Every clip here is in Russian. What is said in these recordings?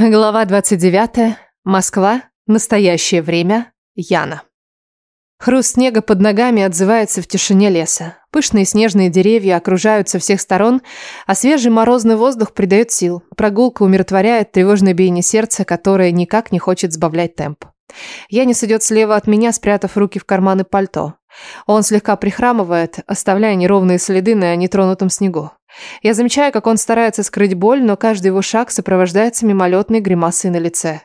Глава 29. Москва. Настоящее время. Яна. Хруст снега под ногами отзывается в тишине леса. Пышные снежные деревья окружают со всех сторон, а свежий морозный воздух придает сил. Прогулка умиротворяет тревожное биение сердца, которое никак не хочет сбавлять темп. Янис идет слева от меня, спрятав руки в карманы пальто. Он слегка прихрамывает, оставляя неровные следы на нетронутом снегу. Я замечаю, как он старается скрыть боль, но каждый его шаг сопровождается мимолетной гримасой на лице.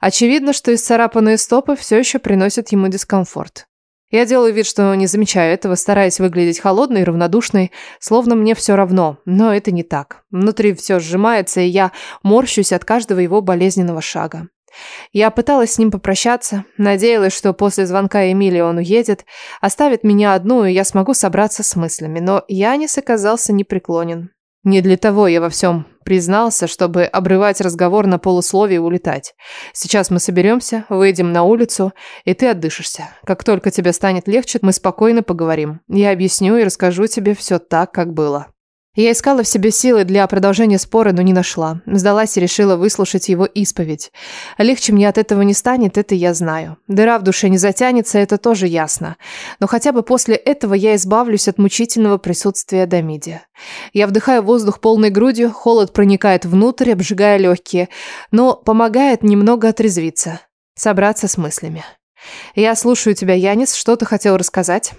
Очевидно, что исцарапанные стопы все еще приносят ему дискомфорт. Я делаю вид, что не замечаю этого, стараясь выглядеть холодной и равнодушной, словно мне все равно, но это не так. Внутри все сжимается, и я морщусь от каждого его болезненного шага. Я пыталась с ним попрощаться, надеялась, что после звонка Эмилии он уедет, оставит меня одну, и я смогу собраться с мыслями, но Янис оказался непреклонен. Не для того я во всем признался, чтобы обрывать разговор на полусловие и улетать. Сейчас мы соберемся, выйдем на улицу, и ты отдышишься. Как только тебе станет легче, мы спокойно поговорим. Я объясню и расскажу тебе все так, как было. Я искала в себе силы для продолжения спора, но не нашла. Сдалась и решила выслушать его исповедь. Легче мне от этого не станет, это я знаю. Дыра в душе не затянется, это тоже ясно. Но хотя бы после этого я избавлюсь от мучительного присутствия Дамиди. Я вдыхаю воздух полной грудью, холод проникает внутрь, обжигая легкие, но помогает немного отрезвиться, собраться с мыслями. Я слушаю тебя, Янис, что ты хотел рассказать?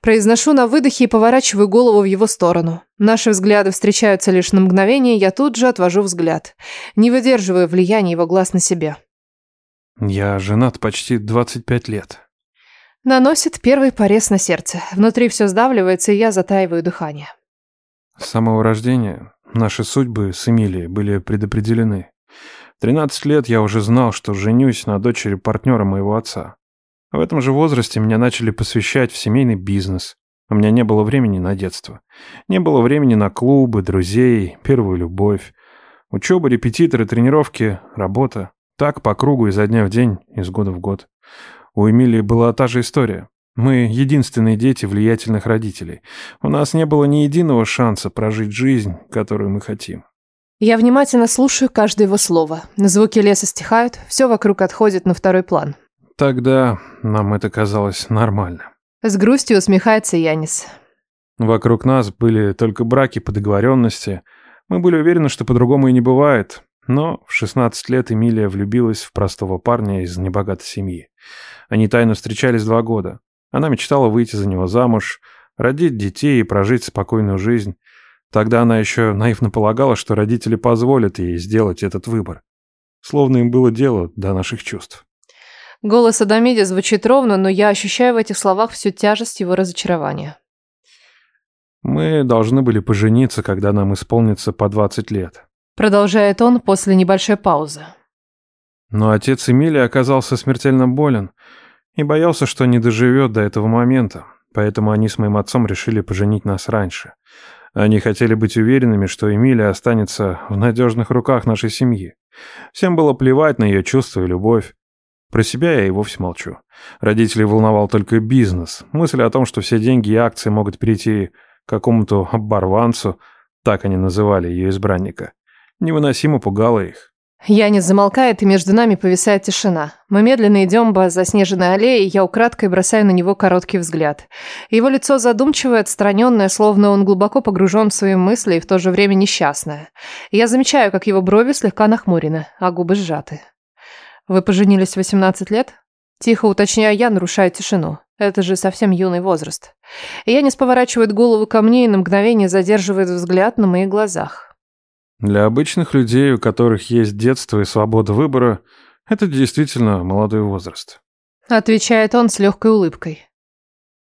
Произношу на выдохе и поворачиваю голову в его сторону. Наши взгляды встречаются лишь на мгновение, я тут же отвожу взгляд. Не выдерживаю влияния его глаз на себе. Я женат почти 25 лет. Наносит первый порез на сердце. Внутри все сдавливается, и я затаиваю дыхание. С самого рождения наши судьбы с Эмилией были предопределены. В 13 лет я уже знал, что женюсь на дочери партнера моего отца. В этом же возрасте меня начали посвящать в семейный бизнес. У меня не было времени на детство. Не было времени на клубы, друзей, первую любовь. Учеба, репетиторы, тренировки, работа. Так по кругу изо дня в день, из года в год. У Эмилии была та же история. Мы единственные дети влиятельных родителей. У нас не было ни единого шанса прожить жизнь, которую мы хотим. Я внимательно слушаю каждое его слово. Звуки леса стихают, все вокруг отходит на второй план. Тогда нам это казалось нормально. С грустью усмехается Янис. Вокруг нас были только браки по договоренности. Мы были уверены, что по-другому и не бывает. Но в 16 лет Эмилия влюбилась в простого парня из небогатой семьи. Они тайно встречались два года. Она мечтала выйти за него замуж, родить детей и прожить спокойную жизнь. Тогда она еще наивно полагала, что родители позволят ей сделать этот выбор. Словно им было дело до наших чувств. Голос Адамиди звучит ровно, но я ощущаю в этих словах всю тяжесть его разочарования. Мы должны были пожениться, когда нам исполнится по 20 лет. Продолжает он после небольшой паузы. Но отец Эмилии оказался смертельно болен и боялся, что не доживет до этого момента, поэтому они с моим отцом решили поженить нас раньше. Они хотели быть уверенными, что Эмилия останется в надежных руках нашей семьи. Всем было плевать на ее чувства и любовь. Про себя я и вовсе молчу. Родителей волновал только бизнес. Мысль о том, что все деньги и акции могут перейти какому-то оборванцу, так они называли ее избранника, невыносимо пугала их. Янис замолкает, и между нами повисает тишина. Мы медленно идем по заснеженной аллее, и я украдкой бросаю на него короткий взгляд. Его лицо задумчивое, отстраненное, словно он глубоко погружен в свои мысли и в то же время несчастное. Я замечаю, как его брови слегка нахмурены, а губы сжаты. Вы поженились в 18 лет? Тихо уточняю я, нарушая тишину. Это же совсем юный возраст. Я не поворачивает голову ко мне и на мгновение задерживает взгляд на моих глазах. Для обычных людей, у которых есть детство и свобода выбора, это действительно молодой возраст. Отвечает он с легкой улыбкой.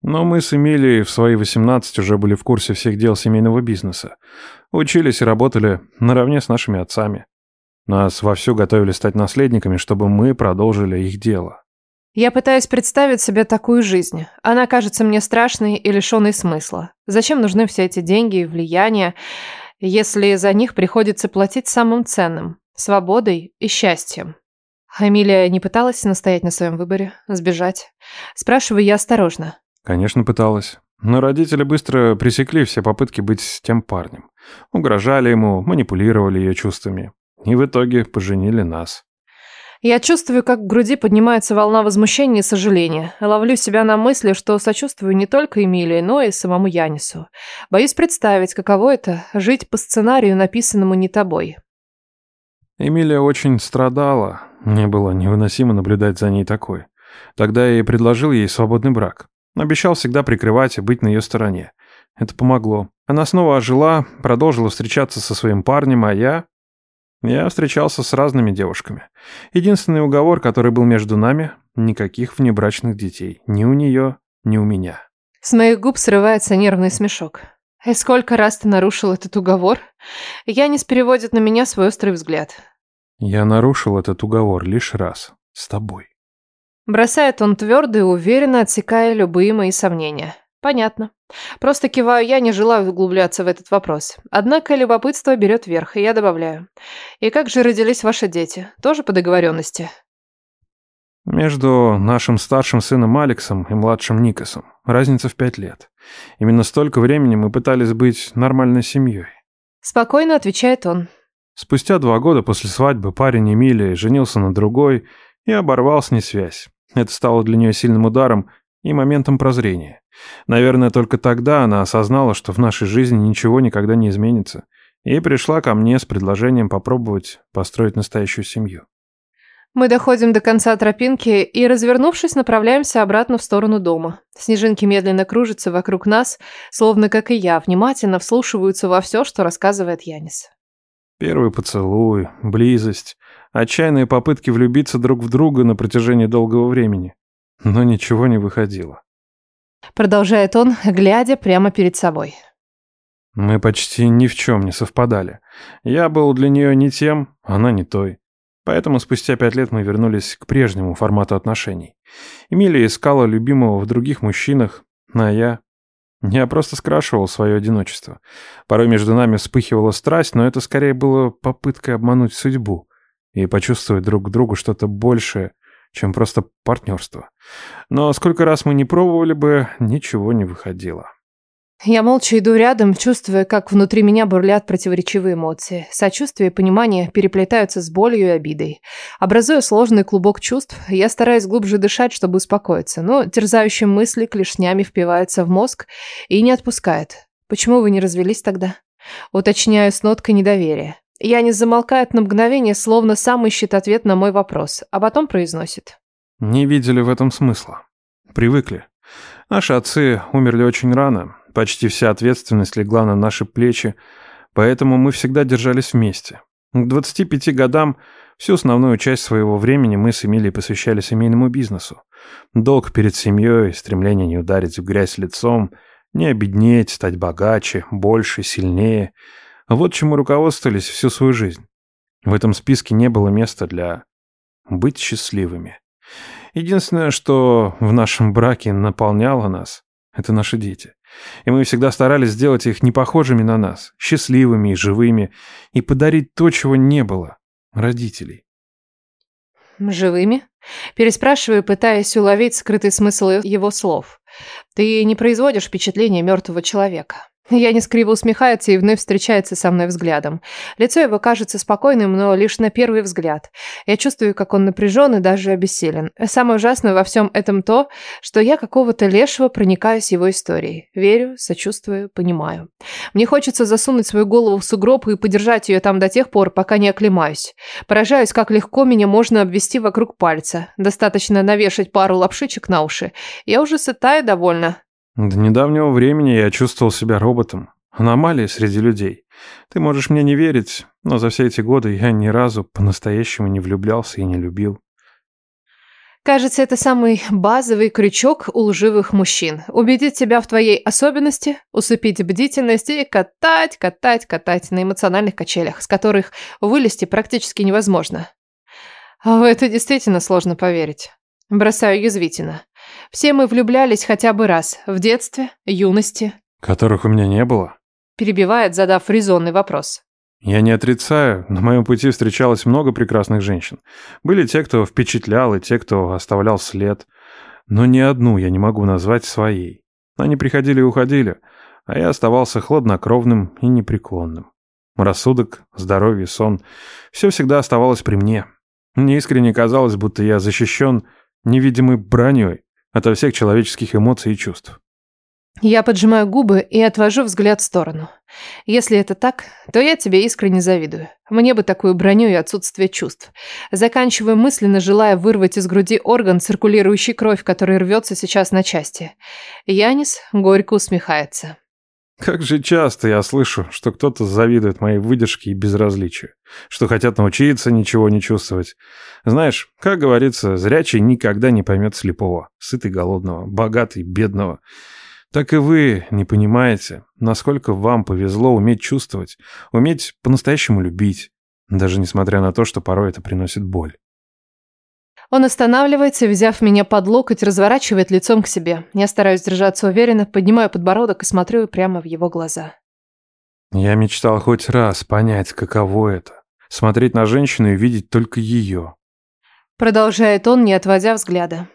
Но мы с Эмилией в свои 18 уже были в курсе всех дел семейного бизнеса. Учились и работали наравне с нашими отцами. Нас вовсю готовили стать наследниками, чтобы мы продолжили их дело. Я пытаюсь представить себе такую жизнь. Она кажется мне страшной и лишенной смысла. Зачем нужны все эти деньги и влияние, если за них приходится платить самым ценным – свободой и счастьем? Амилия не пыталась настоять на своем выборе, сбежать? Спрашиваю я осторожно. Конечно, пыталась. Но родители быстро пресекли все попытки быть с тем парнем. Угрожали ему, манипулировали ее чувствами. И в итоге поженили нас. Я чувствую, как в груди поднимается волна возмущения и сожаления. Ловлю себя на мысли, что сочувствую не только Эмилии, но и самому Янису. Боюсь представить, каково это – жить по сценарию, написанному не тобой. Эмилия очень страдала. Мне было невыносимо наблюдать за ней такой. Тогда я и предложил ей свободный брак. Обещал всегда прикрывать и быть на ее стороне. Это помогло. Она снова ожила, продолжила встречаться со своим парнем, а я... Я встречался с разными девушками. Единственный уговор, который был между нами – никаких внебрачных детей. Ни у нее, ни у меня. С моих губ срывается нервный смешок. И сколько раз ты нарушил этот уговор? Янис переводит на меня свой острый взгляд. Я нарушил этот уговор лишь раз. С тобой. Бросает он твердо и уверенно, отсекая любые мои сомнения. Понятно. Просто киваю я, не желаю углубляться в этот вопрос. Однако любопытство берет верх, и я добавляю. И как же родились ваши дети? Тоже по договоренности? Между нашим старшим сыном Алексом и младшим Никосом разница в пять лет. Именно столько времени мы пытались быть нормальной семьей. Спокойно отвечает он. Спустя два года после свадьбы парень Эмилии женился на другой и оборвал с ней связь. Это стало для нее сильным ударом и моментом прозрения. Наверное, только тогда она осознала, что в нашей жизни ничего никогда не изменится, и пришла ко мне с предложением попробовать построить настоящую семью. Мы доходим до конца тропинки и, развернувшись, направляемся обратно в сторону дома. Снежинки медленно кружатся вокруг нас, словно, как и я, внимательно вслушиваются во все, что рассказывает Янис. Первый поцелуй, близость, отчаянные попытки влюбиться друг в друга на протяжении долгого времени. Но ничего не выходило. Продолжает он, глядя прямо перед собой. Мы почти ни в чем не совпадали. Я был для нее не тем, она не той. Поэтому спустя пять лет мы вернулись к прежнему формату отношений. Эмилия искала любимого в других мужчинах, а я... Я просто скрашивал свое одиночество. Порой между нами вспыхивала страсть, но это скорее было попыткой обмануть судьбу и почувствовать друг к другу что-то большее, чем просто партнерство. Но сколько раз мы не пробовали бы, ничего не выходило. Я молча иду рядом, чувствуя, как внутри меня бурлят противоречивые эмоции. Сочувствие и понимание переплетаются с болью и обидой. Образуя сложный клубок чувств, я стараюсь глубже дышать, чтобы успокоиться, но терзающие мысли клешнями впиваются в мозг и не отпускают. Почему вы не развелись тогда? Уточняю с ноткой недоверия. Я не замолкает на мгновение, словно сам ищет ответ на мой вопрос, а потом произносит. Не видели в этом смысла. Привыкли. Наши отцы умерли очень рано. Почти вся ответственность легла на наши плечи, поэтому мы всегда держались вместе. К 25 годам всю основную часть своего времени мы с Эмилией посвящали семейному бизнесу. Долг перед семьей, стремление не ударить в грязь лицом, не обеднеть, стать богаче, больше, сильнее – вот чему руководствовались всю свою жизнь. В этом списке не было места для быть счастливыми. Единственное, что в нашем браке наполняло нас, это наши дети. И мы всегда старались сделать их не похожими на нас, счастливыми и живыми, и подарить то, чего не было – родителей. «Живыми?» Переспрашиваю, пытаясь уловить скрытый смысл его слов. «Ты не производишь впечатление мертвого человека». Янис криво усмехается и вновь встречается со мной взглядом. Лицо его кажется спокойным, но лишь на первый взгляд. Я чувствую, как он напряжен и даже обессилен. Самое ужасное во всем этом то, что я какого-то лешего проникаюсь его историей. Верю, сочувствую, понимаю. Мне хочется засунуть свою голову в сугроб и подержать ее там до тех пор, пока не оклемаюсь. Поражаюсь, как легко меня можно обвести вокруг пальца. Достаточно навешать пару лапшичек на уши. Я уже сытая довольна. До недавнего времени я чувствовал себя роботом. Аномалия среди людей. Ты можешь мне не верить, но за все эти годы я ни разу по-настоящему не влюблялся и не любил. Кажется, это самый базовый крючок у лживых мужчин. Убедить тебя в твоей особенности, усыпить бдительность и катать, катать, катать на эмоциональных качелях, с которых вылезти практически невозможно. А в это действительно сложно поверить. Бросаю язвительно. Все мы влюблялись хотя бы раз. В детстве, юности. Которых у меня не было? Перебивает, задав резонный вопрос. Я не отрицаю, на моем пути встречалось много прекрасных женщин. Были те, кто впечатлял, и те, кто оставлял след. Но ни одну я не могу назвать своей. Они приходили и уходили, а я оставался хладнокровным и непреклонным. Рассудок, здоровье, сон – все всегда оставалось при мне. Мне искренне казалось, будто я защищен невидимой броней ото всех человеческих эмоций и чувств. Я поджимаю губы и отвожу взгляд в сторону. Если это так, то я тебе искренне завидую. Мне бы такую броню и отсутствие чувств. Заканчиваю мысленно, желая вырвать из груди орган, циркулирующий кровь, который рвется сейчас на части. Янис горько усмехается. Как же часто я слышу, что кто-то завидует моей выдержке и безразличию, что хотят научиться ничего не чувствовать. Знаешь, как говорится, зрячий никогда не поймет слепого, сытый голодного, богатый бедного. Так и вы не понимаете, насколько вам повезло уметь чувствовать, уметь по-настоящему любить, даже несмотря на то, что порой это приносит боль. Он останавливается, взяв меня под локоть, разворачивает лицом к себе. Я стараюсь держаться уверенно, поднимаю подбородок и смотрю прямо в его глаза. Я мечтал хоть раз понять, каково это. Смотреть на женщину и видеть только ее. Продолжает он, не отводя взгляда.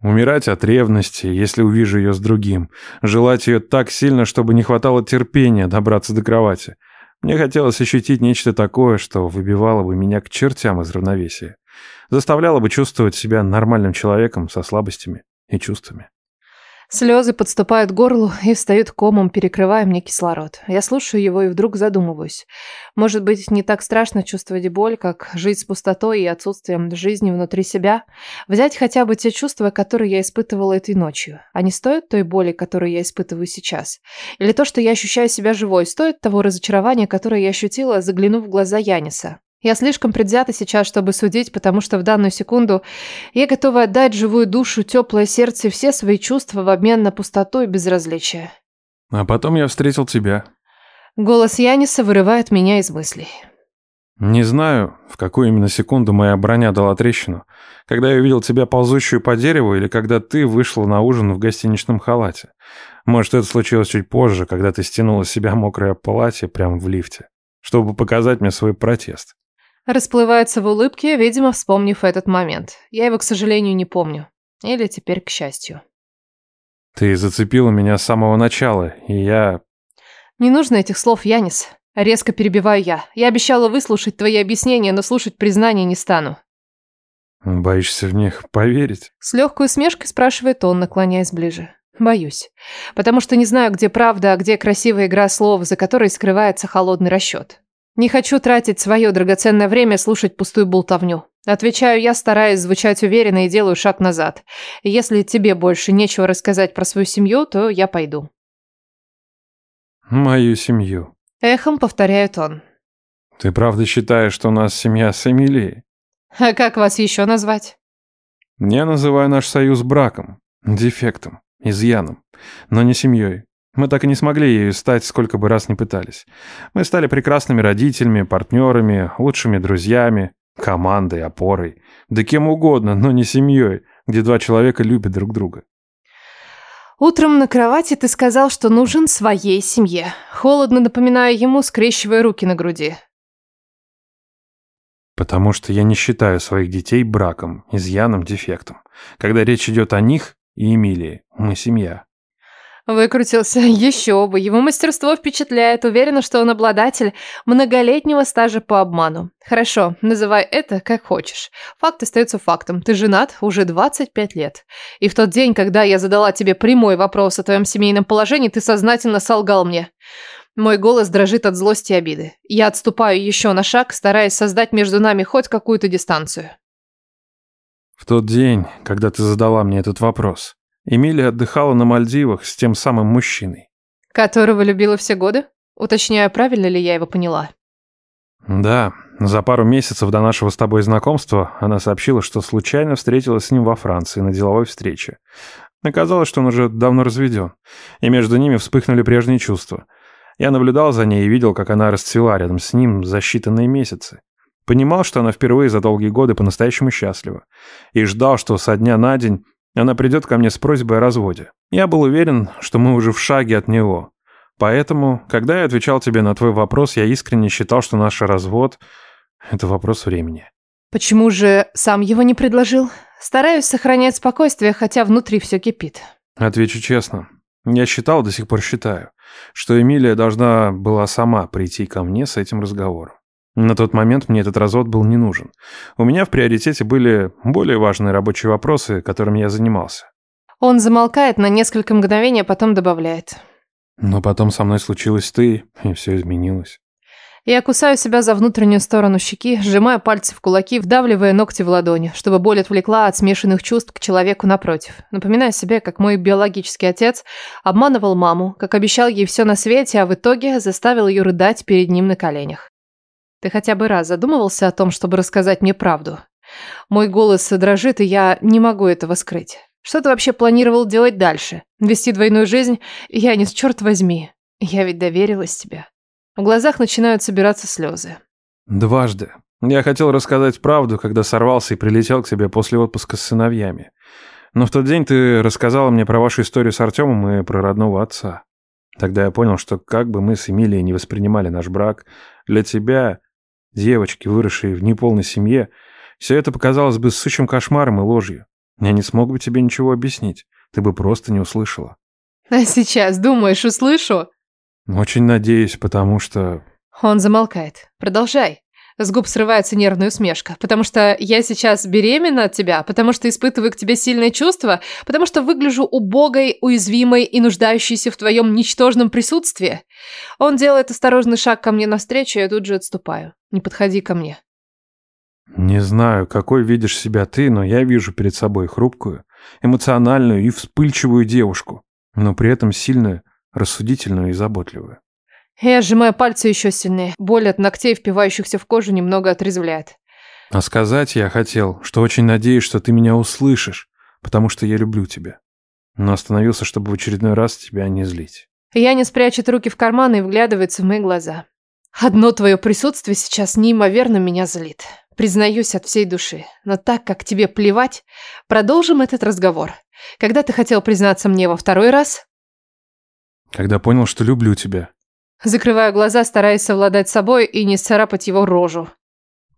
Умирать от ревности, если увижу ее с другим. Желать ее так сильно, чтобы не хватало терпения добраться до кровати. Мне хотелось ощутить нечто такое, что выбивало бы меня к чертям из равновесия. Заставляло бы чувствовать себя нормальным человеком со слабостями и чувствами. Слезы подступают к горлу и встают комом, перекрывая мне кислород. Я слушаю его и вдруг задумываюсь. Может быть, не так страшно чувствовать боль, как жить с пустотой и отсутствием жизни внутри себя? Взять хотя бы те чувства, которые я испытывала этой ночью. Они стоят той боли, которую я испытываю сейчас? Или то, что я ощущаю себя живой, стоит того разочарования, которое я ощутила, заглянув в глаза Яниса? Я слишком предвзята сейчас, чтобы судить, потому что в данную секунду я готова отдать живую душу, теплое сердце и все свои чувства в обмен на пустоту и безразличие. А потом я встретил тебя. Голос Яниса вырывает меня из мыслей. Не знаю, в какую именно секунду моя броня дала трещину. Когда я увидел тебя ползущую по дереву или когда ты вышла на ужин в гостиничном халате. Может, это случилось чуть позже, когда ты стянула с себя мокрое платье прямо в лифте, чтобы показать мне свой протест. Расплывается в улыбке, видимо, вспомнив этот момент. Я его, к сожалению, не помню. Или теперь к счастью. Ты зацепила меня с самого начала, и я... Не нужно этих слов, Янис. Резко перебиваю я. Я обещала выслушать твои объяснения, но слушать признания не стану. Боишься в них поверить? С легкой усмешкой спрашивает он, наклоняясь ближе. Боюсь. Потому что не знаю, где правда, а где красивая игра слов, за которой скрывается холодный расчет. Не хочу тратить свое драгоценное время слушать пустую болтовню. Отвечаю я, стараясь звучать уверенно и делаю шаг назад. Если тебе больше нечего рассказать про свою семью, то я пойду. Мою семью. Эхом повторяет он. Ты правда считаешь, что у нас семья с Эмилией? А как вас еще назвать? Я называю наш союз браком, дефектом, изъяном, но не семьей. Мы так и не смогли ею стать, сколько бы раз ни пытались. Мы стали прекрасными родителями, партнерами, лучшими друзьями, командой, опорой. Да кем угодно, но не семьей, где два человека любят друг друга. Утром на кровати ты сказал, что нужен своей семье. Холодно напоминаю ему, скрещивая руки на груди. Потому что я не считаю своих детей браком, изъяном, дефектом. Когда речь идет о них и Эмилии, мы семья. Выкрутился. Еще бы. Его мастерство впечатляет. Уверена, что он обладатель многолетнего стажа по обману. Хорошо, называй это как хочешь. Факт остается фактом. Ты женат уже 25 лет. И в тот день, когда я задала тебе прямой вопрос о твоем семейном положении, ты сознательно солгал мне. Мой голос дрожит от злости и обиды. Я отступаю еще на шаг, стараясь создать между нами хоть какую-то дистанцию. В тот день, когда ты задала мне этот вопрос, Эмилия отдыхала на Мальдивах с тем самым мужчиной. Которого любила все годы? Уточняю, правильно ли я его поняла? Да, за пару месяцев до нашего с тобой знакомства она сообщила, что случайно встретилась с ним во Франции на деловой встрече. Оказалось, что он уже давно разведен, и между ними вспыхнули прежние чувства. Я наблюдал за ней и видел, как она расцвела рядом с ним за считанные месяцы. Понимал, что она впервые за долгие годы по-настоящему счастлива. И ждал, что со дня на день она придет ко мне с просьбой о разводе. Я был уверен, что мы уже в шаге от него. Поэтому, когда я отвечал тебе на твой вопрос, я искренне считал, что наш развод – это вопрос времени. Почему же сам его не предложил? Стараюсь сохранять спокойствие, хотя внутри все кипит. Отвечу честно. Я считал, до сих пор считаю, что Эмилия должна была сама прийти ко мне с этим разговором. На тот момент мне этот развод был не нужен. У меня в приоритете были более важные рабочие вопросы, которыми я занимался. Он замолкает на несколько мгновений, а потом добавляет. Но потом со мной случилось ты, и все изменилось. Я кусаю себя за внутреннюю сторону щеки, сжимаю пальцы в кулаки, вдавливая ногти в ладони, чтобы боль отвлекла от смешанных чувств к человеку напротив. Напоминая себе, как мой биологический отец обманывал маму, как обещал ей все на свете, а в итоге заставил ее рыдать перед ним на коленях. Ты хотя бы раз задумывался о том, чтобы рассказать мне правду? Мой голос дрожит, и я не могу этого скрыть. Что ты вообще планировал делать дальше? Вести двойную жизнь? Я не с черт возьми. Я ведь доверилась тебе. В глазах начинают собираться слезы. Дважды. Я хотел рассказать правду, когда сорвался и прилетел к тебе после отпуска с сыновьями. Но в тот день ты рассказала мне про вашу историю с Артемом и про родного отца. Тогда я понял, что как бы мы с Эмилией не воспринимали наш брак, для тебя, девочки, выросшей в неполной семье, все это показалось бы сущим кошмаром и ложью. Я не смог бы тебе ничего объяснить. Ты бы просто не услышала. А сейчас, думаешь, услышу? Очень надеюсь, потому что... Он замолкает. Продолжай. С губ срывается нервная усмешка. Потому что я сейчас беременна от тебя, потому что испытываю к тебе сильные чувства, потому что выгляжу убогой, уязвимой и нуждающейся в твоем ничтожном присутствии. Он делает осторожный шаг ко мне навстречу, и я тут же отступаю. Не подходи ко мне. Не знаю, какой видишь себя ты, но я вижу перед собой хрупкую, эмоциональную и вспыльчивую девушку, но при этом сильную, рассудительную и заботливую. Я сжимаю пальцы еще сильнее. Боль от ногтей, впивающихся в кожу, немного отрезвляет. А сказать я хотел, что очень надеюсь, что ты меня услышишь, потому что я люблю тебя. Но остановился, чтобы в очередной раз тебя не злить. Янис прячет руки в карманы и вглядывается в мои глаза. Одно твое присутствие сейчас неимоверно меня злит. Признаюсь от всей души. Но так как тебе плевать, продолжим этот разговор. Когда ты хотел признаться мне во второй раз? Когда понял, что люблю тебя. Закрываю глаза, стараясь совладать с собой и не сцарапать его рожу.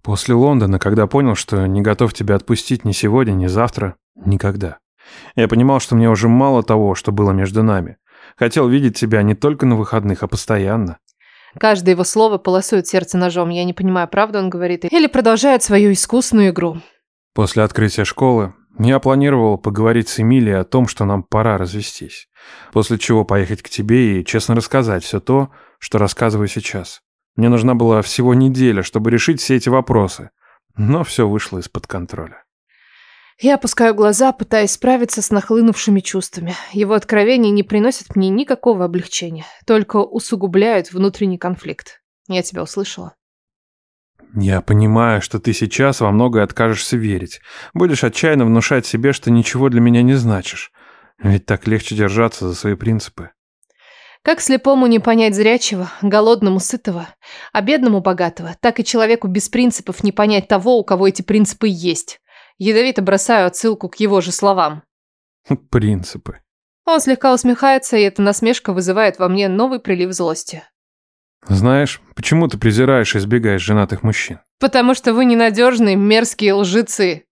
После Лондона, когда понял, что не готов тебя отпустить ни сегодня, ни завтра, никогда. Я понимал, что мне уже мало того, что было между нами. Хотел видеть тебя не только на выходных, а постоянно. Каждое его слово полосует сердце ножом. Я не понимаю, правду он говорит или продолжает свою искусную игру. После открытия школы я планировал поговорить с Эмилией о том, что нам пора развестись. После чего поехать к тебе и честно рассказать все то, что рассказываю сейчас. Мне нужна была всего неделя, чтобы решить все эти вопросы. Но все вышло из-под контроля. Я опускаю глаза, пытаясь справиться с нахлынувшими чувствами. Его откровения не приносят мне никакого облегчения, только усугубляют внутренний конфликт. Я тебя услышала. Я понимаю, что ты сейчас во многое откажешься верить. Будешь отчаянно внушать себе, что ничего для меня не значишь. Ведь так легче держаться за свои принципы. Как слепому не понять зрячего, голодному сытого, а бедному богатого, так и человеку без принципов не понять того, у кого эти принципы есть. Ядовито бросаю отсылку к его же словам. Принципы. Он слегка усмехается, и эта насмешка вызывает во мне новый прилив злости. Знаешь, почему ты презираешь и избегаешь женатых мужчин? Потому что вы ненадежные, мерзкие лжецы.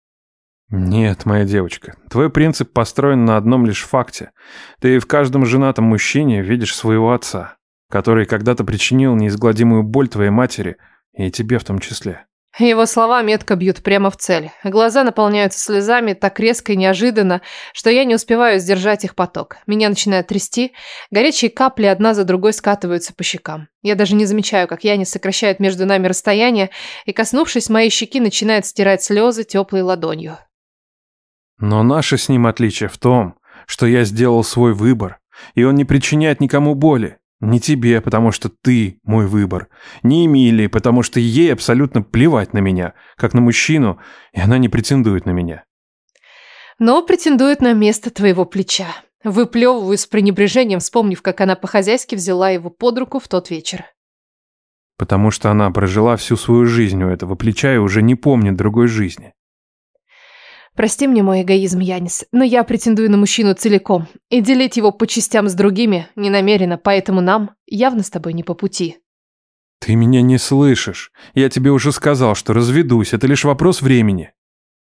Нет, моя девочка, твой принцип построен на одном лишь факте. Ты в каждом женатом мужчине видишь своего отца, который когда-то причинил неизгладимую боль твоей матери, и тебе в том числе. Его слова метко бьют прямо в цель. Глаза наполняются слезами так резко и неожиданно, что я не успеваю сдержать их поток. Меня начинает трясти, горячие капли одна за другой скатываются по щекам. Я даже не замечаю, как Янис сокращает между нами расстояние и, коснувшись моей щеки, начинает стирать слезы теплой ладонью. Но наше с ним отличие в том, что я сделал свой выбор, и он не причиняет никому боли. Не тебе, потому что ты мой выбор. Не Эмилии, потому что ей абсолютно плевать на меня, как на мужчину, и она не претендует на меня. Но претендует на место твоего плеча. Выплевываю с пренебрежением, вспомнив, как она по-хозяйски взяла его под руку в тот вечер. Потому что она прожила всю свою жизнь у этого плеча и уже не помнит другой жизни. Прости мне мой эгоизм, Янис, но я претендую на мужчину целиком, и делить его по частям с другими не намерена, поэтому нам явно с тобой не по пути. Ты меня не слышишь. Я тебе уже сказал, что разведусь, это лишь вопрос времени.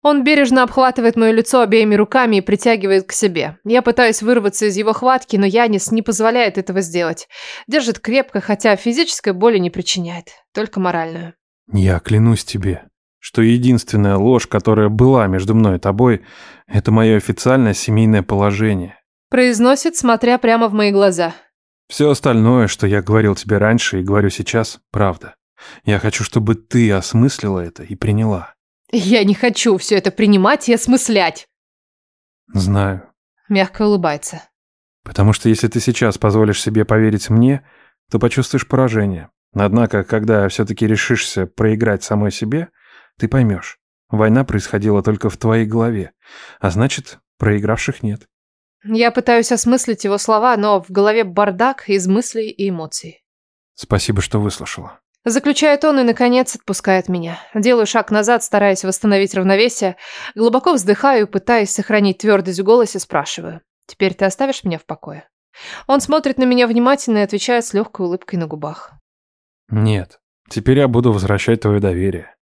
Он бережно обхватывает мое лицо обеими руками и притягивает к себе. Я пытаюсь вырваться из его хватки, но Янис не позволяет этого сделать. Держит крепко, хотя физической боли не причиняет, только моральную. Я клянусь тебе, что единственная ложь, которая была между мной и тобой, это мое официальное семейное положение. Произносит, смотря прямо в мои глаза. Все остальное, что я говорил тебе раньше и говорю сейчас, правда. Я хочу, чтобы ты осмыслила это и приняла. Я не хочу все это принимать и осмыслять. Знаю. Мягко улыбается. Потому что если ты сейчас позволишь себе поверить мне, то почувствуешь поражение. Однако, когда все-таки решишься проиграть самой себе, ты поймешь. Война происходила только в твоей голове, а значит, проигравших нет. Я пытаюсь осмыслить его слова, но в голове бардак из мыслей и эмоций. Спасибо, что выслушала. Заключает он и, наконец, отпускает меня. Делаю шаг назад, стараясь восстановить равновесие. Глубоко вздыхаю, пытаясь сохранить твердость в голосе, спрашиваю. «Теперь ты оставишь меня в покое?» Он смотрит на меня внимательно и отвечает с легкой улыбкой на губах. «Нет. Теперь я буду возвращать твое доверие.